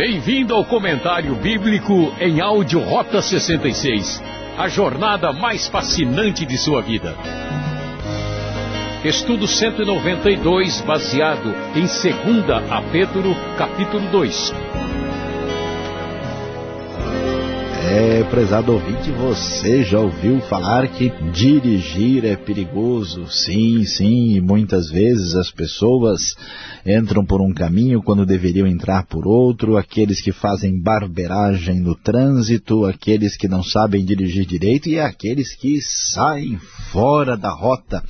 Bem-vindo ao comentário bíblico em áudio Rota 66, a jornada mais fascinante de sua vida. Estudo 192, baseado em 2 a Pedro, capítulo 2. É, prezado ouvinte, você já ouviu falar que dirigir é perigoso? Sim, sim, e muitas vezes as pessoas entram por um caminho quando deveriam entrar por outro, aqueles que fazem barberagem no trânsito, aqueles que não sabem dirigir direito e aqueles que saem fora da rota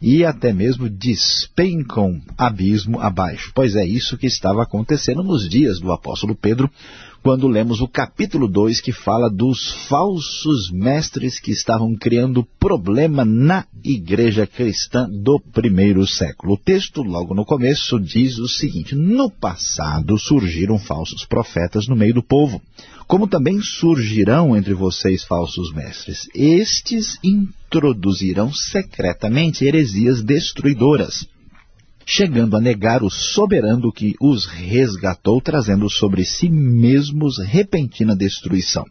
e até mesmo despencam abismo abaixo. Pois é isso que estava acontecendo nos dias do apóstolo Pedro, quando lemos o capítulo 2 que fala dos falsos mestres que estavam criando problema na igreja cristã do primeiro século. O texto, logo no começo, diz o seguinte, no passado surgiram falsos profetas no meio do povo, como também surgirão entre vocês falsos mestres. Estes introduzirão secretamente heresias destruidoras chegando a negar o soberano que os resgatou, trazendo sobre si mesmos repentina destruição.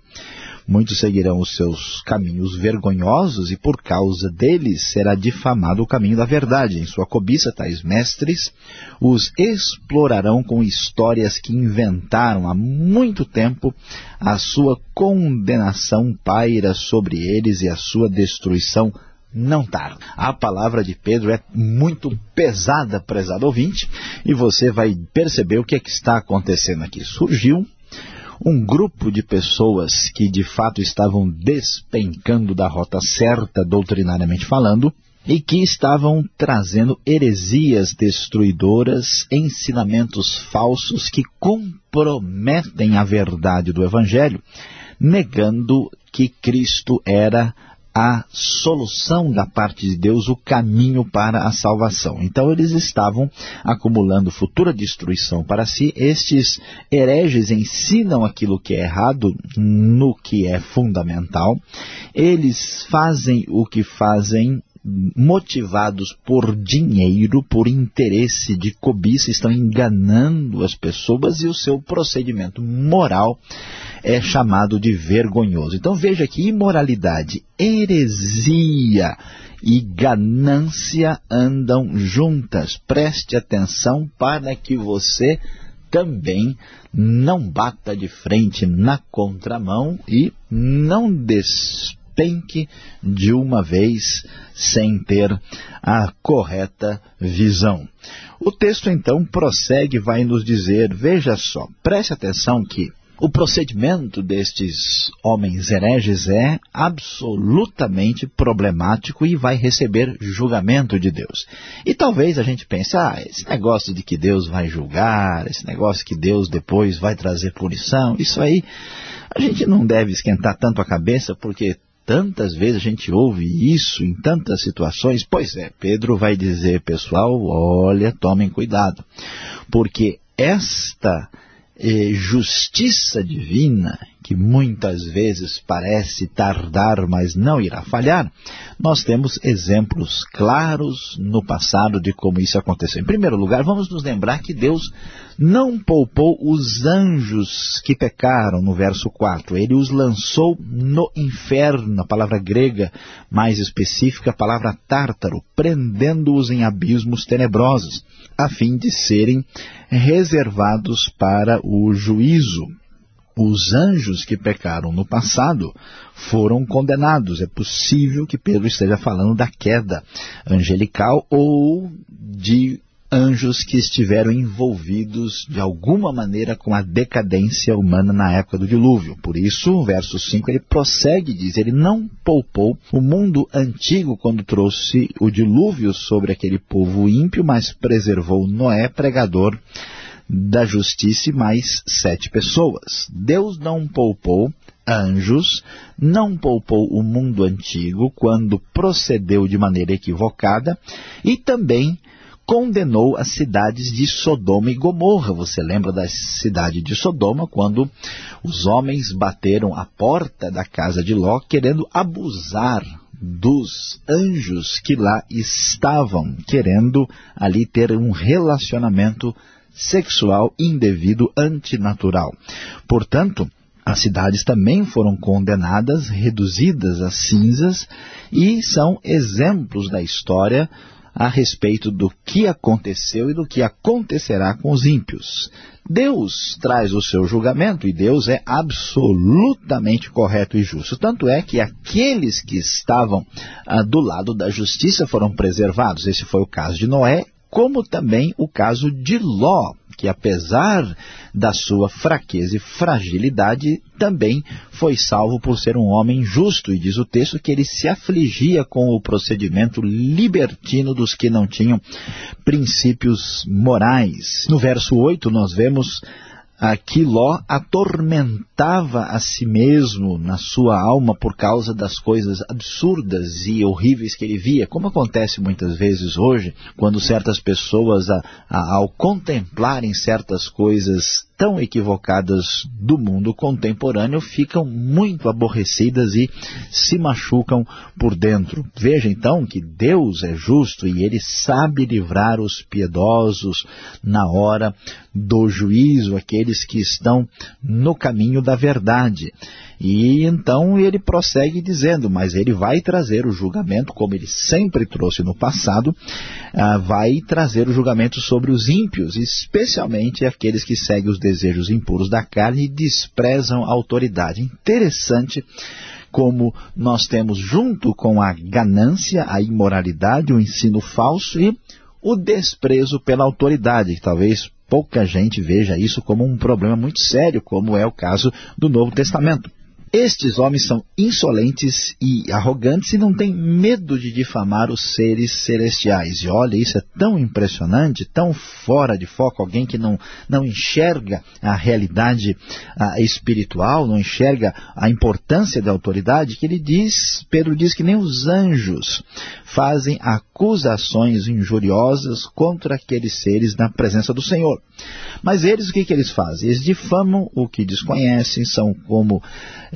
Muitos seguirão os seus caminhos vergonhosos e por causa deles será difamado o caminho da verdade. Em sua cobiça, tais mestres os explorarão com histórias que inventaram há muito tempo. A sua condenação paira sobre eles e a sua destruição não tarda. A palavra de Pedro é muito pesada, prezado ouvinte, e você vai perceber o que, é que está acontecendo aqui. Surgiu um grupo de pessoas que de fato estavam despencando da rota certa, doutrinariamente falando, e que estavam trazendo heresias destruidoras, ensinamentos falsos que comprometem a verdade do Evangelho, negando que Cristo era a solução da parte de Deus, o caminho para a salvação. Então eles estavam acumulando futura destruição para si. Estes hereges ensinam aquilo que é errado no que é fundamental. Eles fazem o que fazem motivados por dinheiro, por interesse de cobiça, estão enganando as pessoas e o seu procedimento moral é chamado de vergonhoso. Então veja que imoralidade, heresia e ganância andam juntas. Preste atenção para que você também não bata de frente na contramão e não despenque de uma vez sem ter a correta visão. O texto então prossegue, vai nos dizer, veja só, preste atenção que o procedimento destes homens hereges é absolutamente problemático e vai receber julgamento de Deus. E talvez a gente pense, ah, esse negócio de que Deus vai julgar, esse negócio que Deus depois vai trazer punição, isso aí a gente não deve esquentar tanto a cabeça porque tantas vezes a gente ouve isso em tantas situações. Pois é, Pedro vai dizer, pessoal, olha, tomem cuidado, porque esta justiça divina, que muitas vezes parece tardar, mas não irá falhar, nós temos exemplos claros no passado de como isso aconteceu. Em primeiro lugar, vamos nos lembrar que Deus não poupou os anjos que pecaram, no verso 4. Ele os lançou no inferno, a palavra grega mais específica, a palavra tártaro, prendendo-os em abismos tenebrosos, a fim de serem reservados para o juízo. Os anjos que pecaram no passado foram condenados. É possível que Pedro esteja falando da queda angelical ou de anjos que estiveram envolvidos de alguma maneira com a decadência humana na época do dilúvio. Por isso, verso 5, ele prossegue e diz, ele não poupou o mundo antigo quando trouxe o dilúvio sobre aquele povo ímpio, mas preservou Noé, pregador da justiça e mais sete pessoas. Deus não poupou anjos, não poupou o mundo antigo quando procedeu de maneira equivocada e também condenou as cidades de Sodoma e Gomorra. Você lembra da cidade de Sodoma, quando os homens bateram a porta da casa de Ló, querendo abusar dos anjos que lá estavam, querendo ali ter um relacionamento sexual indevido antinatural. Portanto, as cidades também foram condenadas, reduzidas a cinzas e são exemplos da história a respeito do que aconteceu e do que acontecerá com os ímpios. Deus traz o seu julgamento e Deus é absolutamente correto e justo. Tanto é que aqueles que estavam ah, do lado da justiça foram preservados. Esse foi o caso de Noé, como também o caso de Ló que apesar da sua fraqueza e fragilidade, também foi salvo por ser um homem justo, e diz o texto que ele se afligia com o procedimento libertino dos que não tinham princípios morais. No verso 8 nós vemos Aqui Ló atormentava a si mesmo na sua alma por causa das coisas absurdas e horríveis que ele via, como acontece muitas vezes hoje, quando certas pessoas, a, a, ao contemplarem certas coisas tão equivocadas do mundo contemporâneo ficam muito aborrecidas e se machucam por dentro. Veja então que Deus é justo e Ele sabe livrar os piedosos na hora do juízo, aqueles que estão no caminho da verdade. E então ele prossegue dizendo, mas ele vai trazer o julgamento, como ele sempre trouxe no passado, ah, vai trazer o julgamento sobre os ímpios, especialmente aqueles que seguem os desejos impuros da carne e desprezam a autoridade. Interessante como nós temos junto com a ganância, a imoralidade, o ensino falso e o desprezo pela autoridade, que talvez pouca gente veja isso como um problema muito sério, como é o caso do Novo Testamento. Estes homens são insolentes e arrogantes e não têm medo de difamar os seres celestiais. E olha, isso é tão impressionante, tão fora de foco, alguém que não, não enxerga a realidade a, espiritual, não enxerga a importância da autoridade, que ele diz, Pedro diz que nem os anjos fazem acusações injuriosas contra aqueles seres na presença do Senhor. Mas eles, o que, que eles fazem? Eles difamam o que desconhecem, são como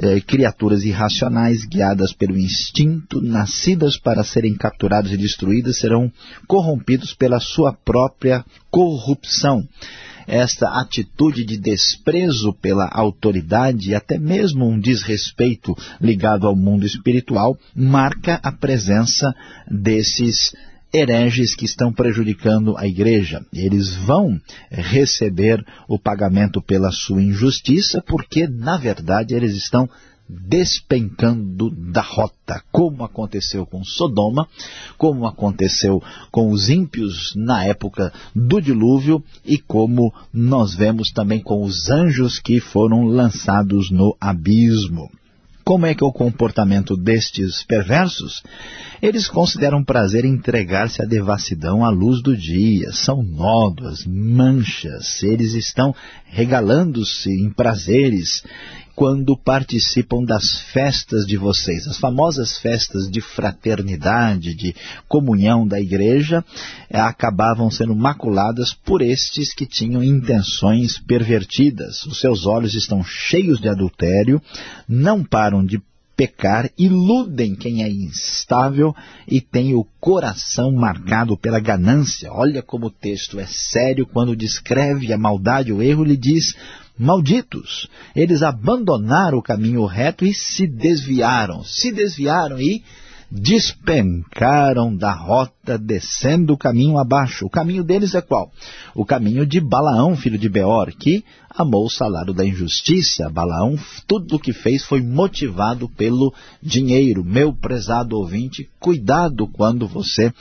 eh, criaturas irracionais, guiadas pelo instinto, nascidas para serem capturadas e destruídas, serão corrompidos pela sua própria corrupção. Esta atitude de desprezo pela autoridade e até mesmo um desrespeito ligado ao mundo espiritual marca a presença desses hereges que estão prejudicando a igreja. Eles vão receber o pagamento pela sua injustiça porque, na verdade, eles estão despencando da rota, como aconteceu com Sodoma, como aconteceu com os ímpios na época do dilúvio e como nós vemos também com os anjos que foram lançados no abismo. Como é que é o comportamento destes perversos? Eles consideram prazer entregar-se à devassidão à luz do dia. São nódoas, manchas. Eles estão regalando-se em prazeres quando participam das festas de vocês. As famosas festas de fraternidade, de comunhão da igreja, eh, acabavam sendo maculadas por estes que tinham intenções pervertidas. Os seus olhos estão cheios de adultério, não param de pecar, iludem quem é instável e tem o coração marcado pela ganância. Olha como o texto é sério quando descreve a maldade, o erro, ele diz malditos. Eles abandonaram o caminho reto e se desviaram. Se desviaram e despencaram da rota, descendo o caminho abaixo. O caminho deles é qual? O caminho de Balaão, filho de Beor, que amou o salário da injustiça. Balaão, tudo o que fez foi motivado pelo dinheiro. Meu prezado ouvinte, cuidado quando você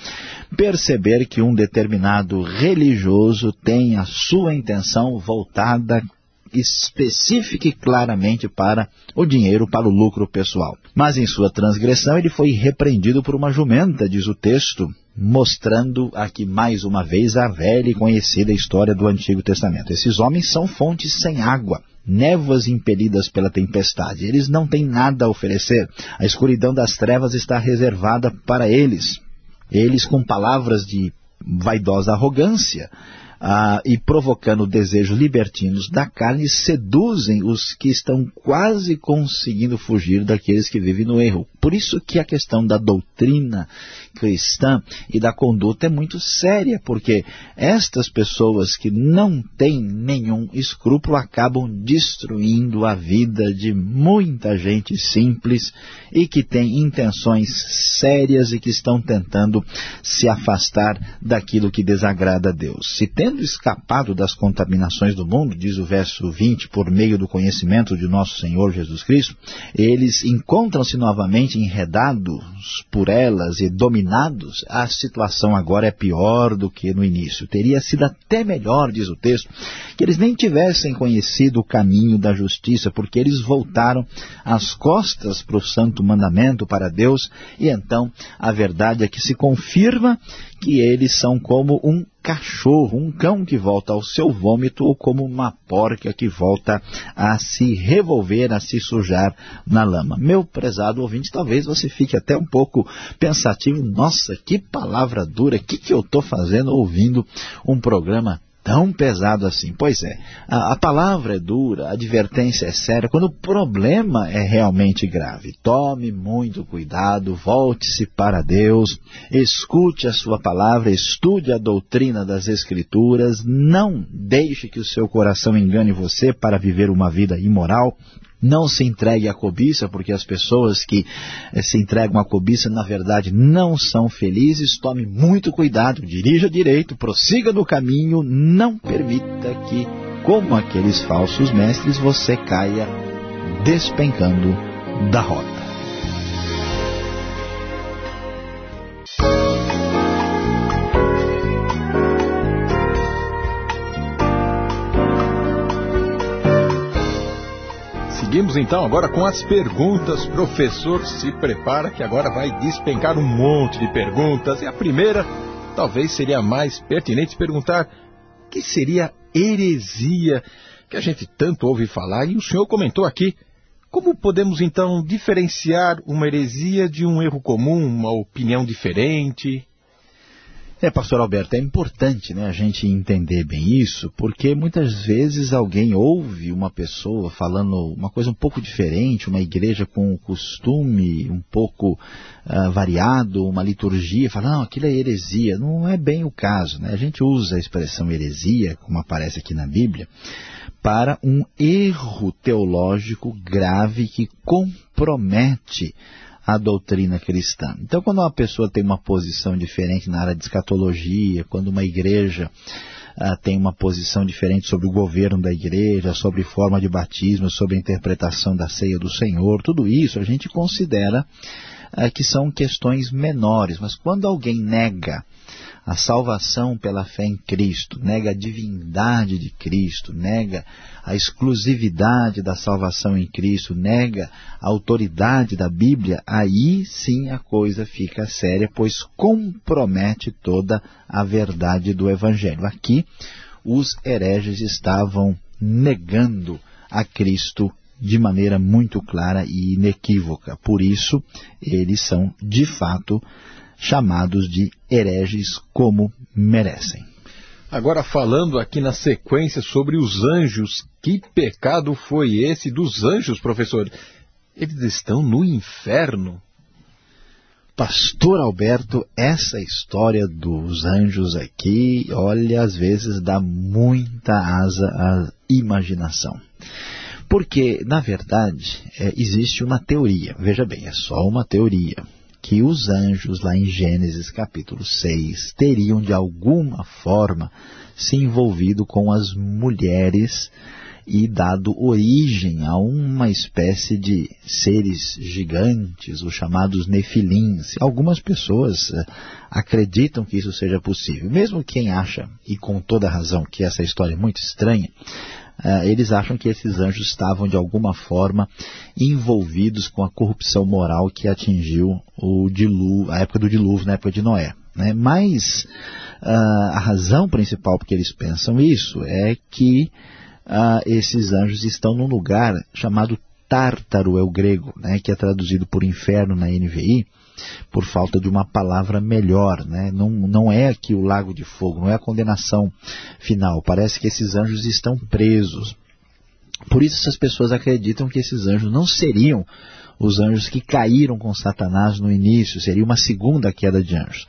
perceber que um determinado religioso tem a sua intenção voltada específica e claramente para o dinheiro, para o lucro pessoal. Mas em sua transgressão ele foi repreendido por uma jumenta, diz o texto, mostrando aqui mais uma vez a velha e conhecida história do Antigo Testamento. Esses homens são fontes sem água, névoas impelidas pela tempestade. Eles não têm nada a oferecer. A escuridão das trevas está reservada para eles. Eles, com palavras de vaidosa arrogância, ah, e provocando desejos libertinos da carne, seduzem os que estão quase conseguindo fugir daqueles que vivem no erro. Por isso que a questão da doutrina cristã e da conduta é muito séria, porque estas pessoas que não têm nenhum escrúpulo acabam destruindo a vida de muita gente simples e que tem intenções sérias e que estão tentando se afastar daquilo que desagrada a Deus. Se tendo escapado das contaminações do mundo, diz o verso 20, por meio do conhecimento de nosso Senhor Jesus Cristo, eles encontram-se novamente enredados por elas e dominados, a situação agora é pior do que no início. Teria sido até melhor, diz o texto, que eles nem tivessem conhecido o caminho da justiça, porque eles voltaram as costas para o santo mandamento, para Deus, e então a verdade é que se confirma que eles são como um cachorro, um cão que volta ao seu vômito ou como uma porca que volta a se revolver, a se sujar na lama. Meu prezado ouvinte, talvez você fique até um pouco pensativo, nossa, que palavra dura, o que, que eu estou fazendo ouvindo um programa tão pesado assim. Pois é, a, a, palavra é dura, a advertência é séria, quando o problema é realmente grave. Tome muito cuidado, volte-se para Deus, escute a sua palavra, estude a doutrina das Escrituras, não deixe que o seu coração engane você para viver uma vida imoral, não se entregue à cobiça, porque as pessoas que eh, se entregam à cobiça, na verdade, não são felizes. Tome muito cuidado, dirija direito, prossiga no caminho, não permita que, como aqueles falsos mestres, você caia despencando da rota. Seguimos então agora com as perguntas. Professor, se prepara que agora vai despencar um monte de perguntas. E a primeira, talvez seria mais pertinente perguntar, que seria heresia, que a gente tanto ouve falar, e o senhor comentou aqui. Como podemos então diferenciar uma heresia de um erro comum, uma opinião diferente? É, pastor Alberto, é importante né, a gente entender bem isso, porque muitas vezes alguém ouve uma pessoa falando uma coisa um pouco diferente, uma igreja com um costume um pouco uh, variado, uma liturgia, fala, não, aquilo é heresia. Não é bem o caso. Né? A gente usa a expressão heresia, como aparece aqui na Bíblia, para um erro teológico grave que compromete a doutrina cristã. Então, quando uma pessoa tem uma posição diferente na área de escatologia, quando uma igreja ah, tem uma posição diferente sobre o governo da igreja, sobre forma de batismo, sobre a interpretação da ceia do Senhor, tudo isso a gente considera ah, que são questões menores. Mas quando alguém nega a salvação pela fé em Cristo, nega a divindade de Cristo, nega a exclusividade da salvação em Cristo, nega a autoridade da Bíblia, aí sim a coisa fica séria, pois compromete toda a verdade do Evangelho. Aqui, os hereges estavam negando a Cristo de maneira muito clara e inequívoca. Por isso, eles são, de fato, chamados de hereges como merecem. Agora falando aqui na sequência sobre os anjos, que pecado foi esse dos anjos, professor? Eles estão no inferno. Pastor Alberto, essa história dos anjos aqui, olha, às vezes dá muita asa à imaginação. Porque, na verdade, é, existe uma teoria, veja bem, é só uma teoria, que os anjos, lá em Gênesis capítulo 6, teriam de alguma forma se envolvido com as mulheres e dado origem a uma espécie de seres gigantes, os chamados nefilins. Algumas pessoas uh, acreditam que isso seja possível. Mesmo quem acha, e com toda razão, que essa história é muito estranha, eles acham que esses anjos estavam de alguma forma envolvidos com a corrupção moral que atingiu o dilúvio, a época do dilúvio, na época de Noé. Né? Mas uh, a razão principal porque eles pensam isso é que ah, esses anjos estão num lugar chamado Tártaro, é o grego, né, que é traduzido por inferno na NVI, por falta de uma palavra melhor. Né? Não, não é aqui o lago de fogo, não é a condenação final. Parece que esses anjos estão presos. Por isso essas pessoas acreditam que esses anjos não seriam os anjos que caíram com Satanás no início, seria uma segunda queda de anjos.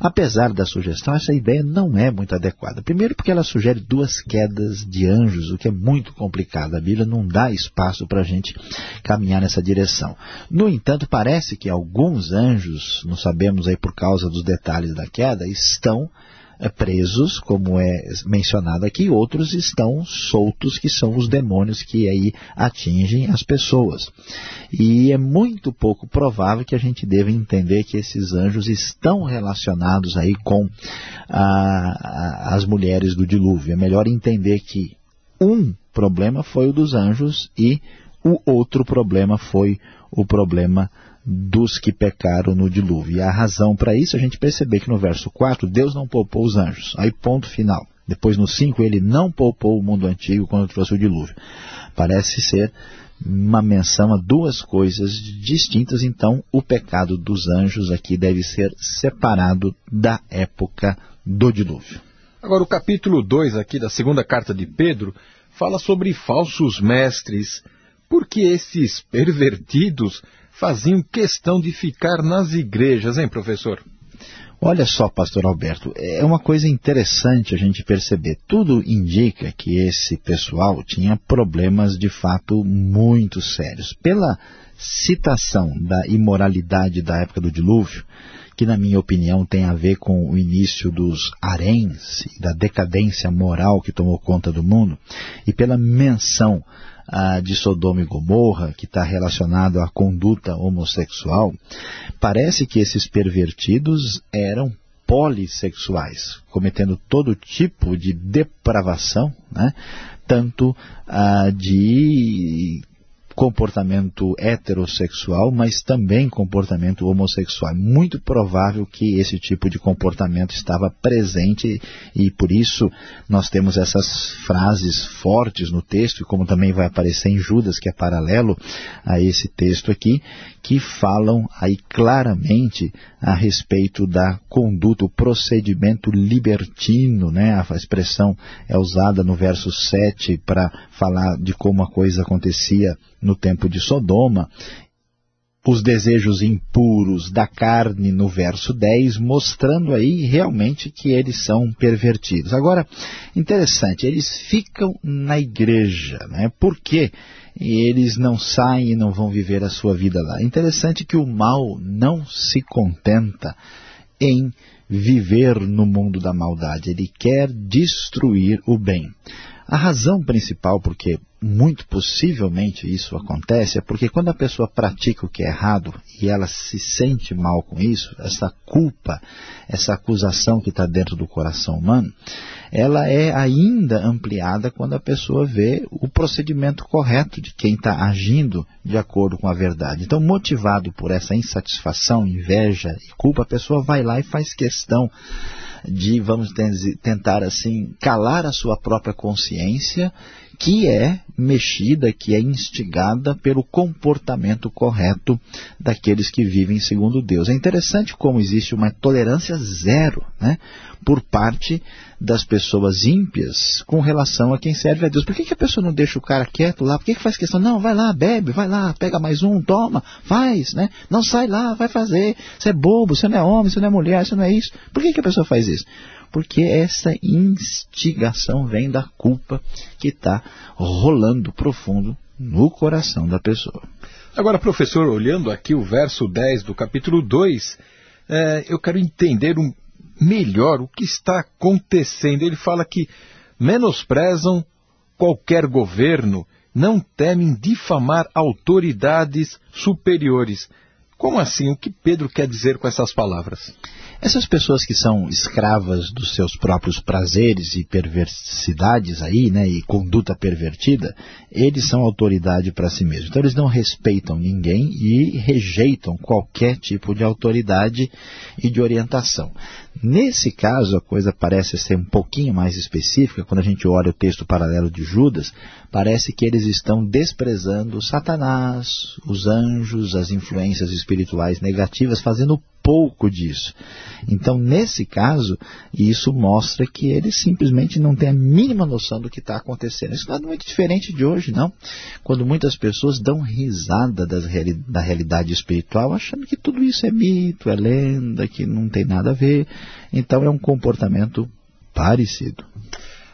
Apesar da sugestão, essa ideia não é muito adequada. Primeiro porque ela sugere duas quedas de anjos, o que é muito complicado. A Bíblia não dá espaço para a gente caminhar nessa direção. No entanto, parece que alguns anjos, não sabemos aí por causa dos detalhes da queda, estão presos, como é mencionado aqui, outros estão soltos, que são os demônios que aí atingem as pessoas. E é muito pouco provável que a gente deva entender que esses anjos estão relacionados aí com as mulheres do dilúvio. É melhor entender que um problema foi o dos anjos e o outro problema foi o problema dos que pecaram no dilúvio. E a razão para isso, a gente perceber que no verso 4, Deus não poupou os anjos. Aí ponto final. Depois no 5, ele não poupou o mundo antigo quando trouxe o dilúvio. Parece ser uma menção a duas coisas distintas, então o pecado dos anjos aqui deve ser separado da época do dilúvio. Agora o capítulo 2 aqui da segunda carta de Pedro fala sobre falsos mestres, porque esses pervertidos faziam questão de ficar nas igrejas, hein, professor? Olha só, pastor Alberto, é uma coisa interessante a gente perceber. Tudo indica que esse pessoal tinha problemas de fato muito sérios. Pela citação da imoralidade da época do dilúvio, que na minha opinião tem a ver com o início dos haréns da decadência moral que tomou conta do mundo, e pela menção de Sodoma e Gomorra, que está relacionado à conduta homossexual, parece que esses pervertidos eram polissexuais, cometendo todo tipo de depravação, né? tanto ah, de comportamento heterossexual, mas também comportamento homossexual. Muito provável que esse tipo de comportamento estava presente e por isso nós temos essas frases fortes no texto, como também vai aparecer em Judas, que é paralelo a esse texto aqui, que falam aí claramente a respeito da conduta, o procedimento libertino, né? a expressão é usada no verso 7 para falar de como a coisa acontecia no tempo de Sodoma, os desejos impuros da carne no verso 10, mostrando aí realmente que eles são pervertidos. Agora, interessante, eles ficam na igreja, né? Por quê? E eles não saem e não vão viver a sua vida lá. Interessante que o mal não se contenta em viver no mundo da maldade. Ele quer destruir o bem. A razão principal porque muito possivelmente isso acontece é porque quando a pessoa pratica o que é errado e ela se sente mal com isso, essa culpa, essa acusação que está dentro do coração humano, ela é ainda ampliada quando a pessoa vê o procedimento correto de quem está agindo de acordo com a verdade. Então, motivado por essa insatisfação, inveja e culpa, a pessoa vai lá e faz questão de, vamos tentar assim, calar a sua própria consciência, que é mexida, que é instigada pelo comportamento correto daqueles que vivem segundo Deus. É interessante como existe uma tolerância zero, né? por parte das pessoas ímpias com relação a quem serve a Deus. Por que, que a pessoa não deixa o cara quieto lá? Por que, que faz questão? Não, vai lá, bebe, vai lá, pega mais um, toma, faz, né? Não sai lá, vai fazer. Você é bobo, você não é homem, você não é mulher, você não é isso. Por que, que a pessoa faz isso? Porque essa instigação vem da culpa que está rolando profundo no coração da pessoa. Agora, professor, olhando aqui o verso 10 do capítulo 2, é, eu quero entender um, melhor o que está acontecendo. Ele fala que menosprezam qualquer governo, não temem difamar autoridades superiores. Como assim? O que Pedro quer dizer com essas palavras? Essas pessoas que são escravas dos seus próprios prazeres e perversidades aí, né, e conduta pervertida, eles são autoridade para si mesmos. Então eles não respeitam ninguém e rejeitam qualquer tipo de autoridade e de orientação. Nesse caso, a coisa parece ser um pouquinho mais específica. Quando a gente olha o texto paralelo de Judas, parece que eles estão desprezando Satanás, os anjos, as influências espirituais negativas, fazendo pouco disso. Então, nesse caso, isso mostra que eles simplesmente não têm a mínima noção do que está acontecendo. Isso não é muito diferente de hoje, não. Quando muitas pessoas dão risada reali da realidade espiritual, achando que tudo isso é mito, é lenda, que não tem nada a ver. Então, é um comportamento parecido.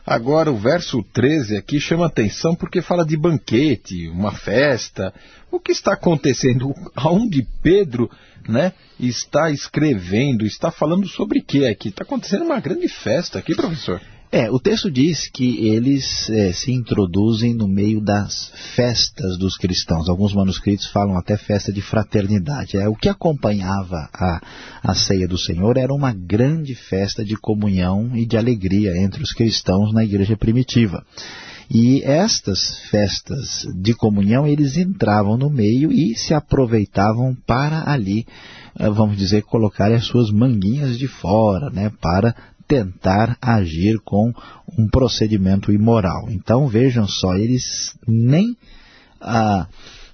Agora, o verso 13 aqui chama atenção porque fala de banquete, uma festa. O que está acontecendo? Aonde Pedro né, está escrevendo, está falando sobre o que aqui? Está acontecendo uma grande festa aqui, professor. É, o texto diz que eles é, se introduzem no meio das festas dos cristãos. Alguns manuscritos falam até festa de fraternidade. É, o que acompanhava a, a ceia do Senhor era uma grande festa de comunhão e de alegria entre os cristãos na igreja primitiva. E estas festas de comunhão, eles entravam no meio e se aproveitavam para ali, eh, vamos dizer, colocar as suas manguinhas de fora, né, para tentar agir com um procedimento imoral. Então vejam só, eles nem ah,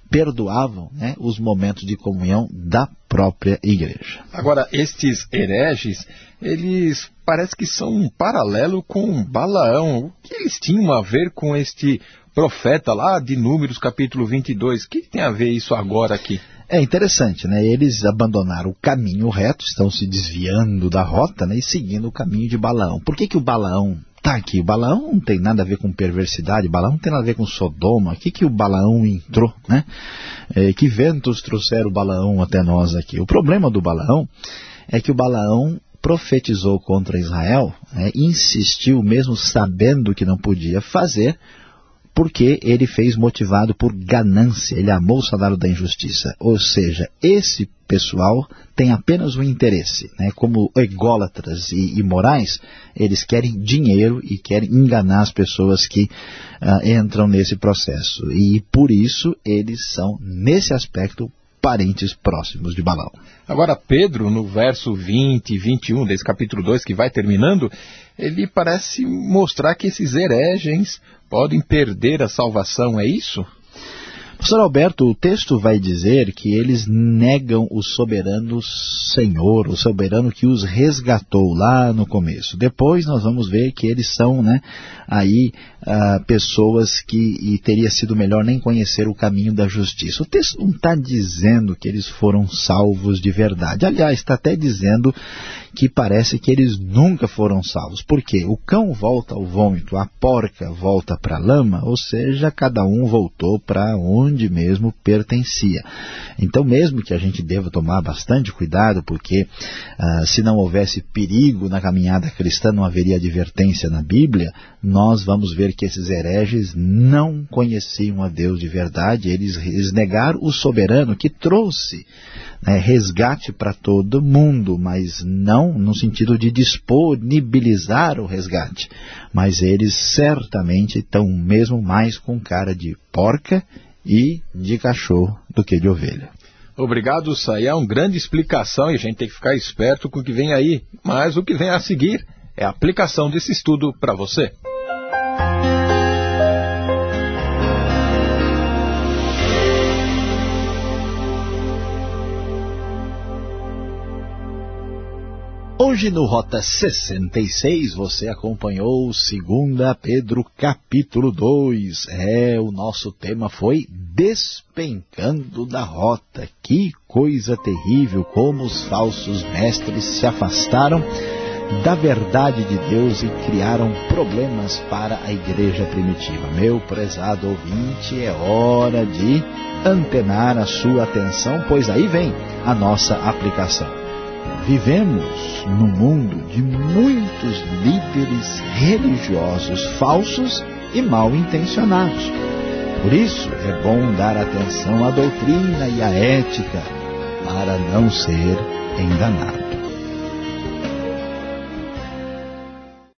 perdoavam né, os momentos de comunhão da própria igreja. Agora, estes hereges, eles parece que são um paralelo com Balaão. O que eles tinham a ver com este profeta lá de Números, capítulo 22? O que tem a ver isso agora aqui? É interessante, né? Eles abandonaram o caminho reto, estão se desviando da rota né? e seguindo o caminho de Balaão. Por que, que o Balaão está aqui? O Balaão não tem nada a ver com perversidade, o Balaão não tem nada a ver com Sodoma. O que, que o Balaão entrou, né? É, que ventos trouxeram o Balaão até nós aqui? O problema do Balaão é que o Balaão profetizou contra Israel, né? insistiu mesmo sabendo que não podia fazer, porque ele fez motivado por ganância, ele amou o salário da injustiça. Ou seja, esse pessoal tem apenas um interesse, né? como ególatras e imorais, eles querem dinheiro e querem enganar as pessoas que uh, entram nesse processo. E por isso eles são, nesse aspecto, parentes próximos de Balaão. Agora, Pedro, no verso 20 e 21 desse capítulo 2, que vai terminando, ele parece mostrar que esses hereges podem perder a salvação, é isso? Pastor Alberto, o texto vai dizer que eles negam o soberano Senhor, o soberano que os resgatou lá no começo. Depois nós vamos ver que eles são né, aí ah, pessoas que teria sido melhor nem conhecer o caminho da justiça. O texto não está dizendo que eles foram salvos de verdade. Aliás, está até dizendo que parece que eles nunca foram salvos. Por quê? O cão volta ao vômito, a porca volta para a lama, ou seja, cada um voltou para onde mesmo pertencia. Então, mesmo que a gente deva tomar bastante cuidado, porque ah, se não houvesse perigo na caminhada cristã, não haveria advertência na Bíblia, nós vamos ver que esses hereges não conheciam a Deus de verdade, eles, eles negaram o soberano que trouxe né, resgate para todo mundo, mas não no sentido de disponibilizar o resgate. Mas eles certamente estão mesmo mais com cara de porca e de cachorro do que de ovelha. Obrigado, Sayá. Uma grande explicação e a gente tem que ficar esperto com o que vem aí. Mas o que vem a seguir é a aplicação desse estudo para você. Hoje no Rota 66 você acompanhou 2 Pedro capítulo 2. É, o nosso tema foi Despencando da Rota. Que coisa terrível como os falsos mestres se afastaram da verdade de Deus e criaram problemas para a igreja primitiva. Meu prezado ouvinte, é hora de antenar a sua atenção, pois aí vem a nossa aplicação. Vivemos num mundo de muitos líderes religiosos falsos e mal intencionados. Por isso é bom dar atenção à doutrina e à ética para não ser enganado.